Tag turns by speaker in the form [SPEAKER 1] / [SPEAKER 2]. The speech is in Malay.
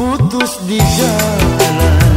[SPEAKER 1] putus di jalan.